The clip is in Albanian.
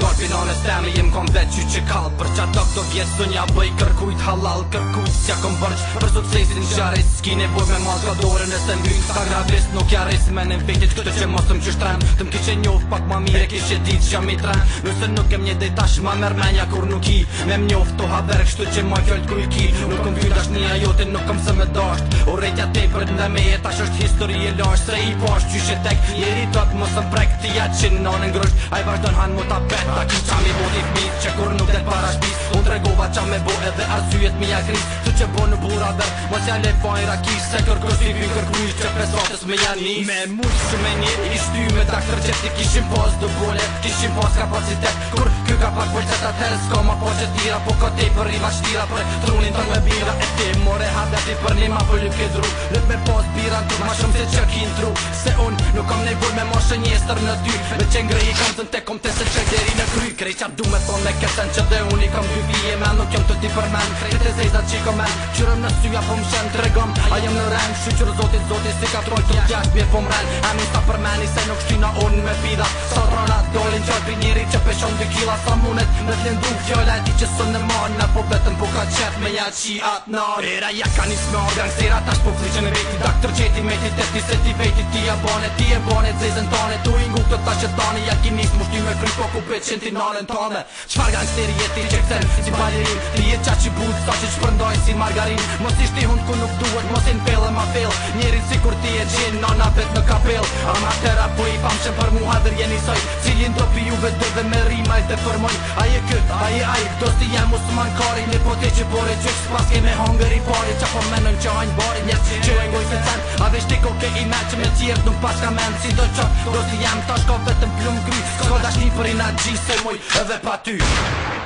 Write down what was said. Dor filanë së temë jem kom vetë që që kalë Për qatë dok do vjetë së nja bëj kërkujt halal Kërkujt s'ja kom bërgjë për suksesin në qaris S'ki ne me malë ka dore nëse m'byn bëjnë Ska gradis në kja ris me në vitit këtë që mosëm që shtrem Të më kiqe njof pak ma mire kishe dit që jam i tren Nëse nuk kem një dejta shma mer menja kur nuk i Me më njof të haberk shtu që ma fjallt ku i ki Nuk kom fjyta shni a jotin nuk kom së me dasht O rejtja te për të e tash është histori e Se i pash po që shetek jeri mosëm prek që në vazhdo në mu pet Ta kish qa mi bo t'i fmi Që kur nuk del para shpis Un të regova qa me bo edhe arsyet mi a kris Su që bo në bura dhe Mos ja le fajra rakis Se kër kër si vim kër kujsh Që pes ratës me janis Me mush shumë e një Ishtu me traktër që ti kishim pas dë bole Kishim pas kapacitet Kur kjo ka pak për qëta tërë Ska ma pas po që tira Po ka te për riva shtira Për trunin të me bira E te more hadet ti për një ma vëllu kë dru Lëp me pas po tiran tuk Ma shumë se që kin tru Se unë nuk kom nevoj me moshe njestër në dy Me qenë grej i kam thënë te se që deri në kry Krej qa du me thonë po me këtën që dhe unë i kom dy vije men Nuk jom të ti për men Krej të zezat që i kom men Qyrëm në syja po më shenë të regom A jem në rem Shqyqyr zotit zotit si ka troj të gjas Bje po më ren A mi sta për men i se nuk shtina unë me pida Sa trona dolin qoj pri njeri që peshon dy kila Sa munet me të lindu fjole ti që së në marna Po ti me testi se ti vejti ti e bane Ti e bane të zezën tane Tu i ngu këtë ta që tani Ja ki nismë shtu me kryko po ku pe ti nane në Qfar gangë e ti që si balerin Ti e qa që bud sa që shpërndojnë si margarin Mos ishtë hund ku nuk duhet mos i në pelë ma pelë Njeri si kur ti e gjinë Nona vet në kapelë A ma i pam që për tjetër jeni saj Cilin do pi juve do dhe me rima e të përmoj Aje kët, aje aje, do s'ti jem usman kari Ne po te që pore që që s'paske me hongër pari Qa po menën që hajnë bari Njës që e ngoj se cen A dhe shtik oke i me që me qirë Nuk pas ka si do qo Do s'ti jem tash ka vetëm plum kry S'ko dash një për i na gjisë e muj edhe pa ty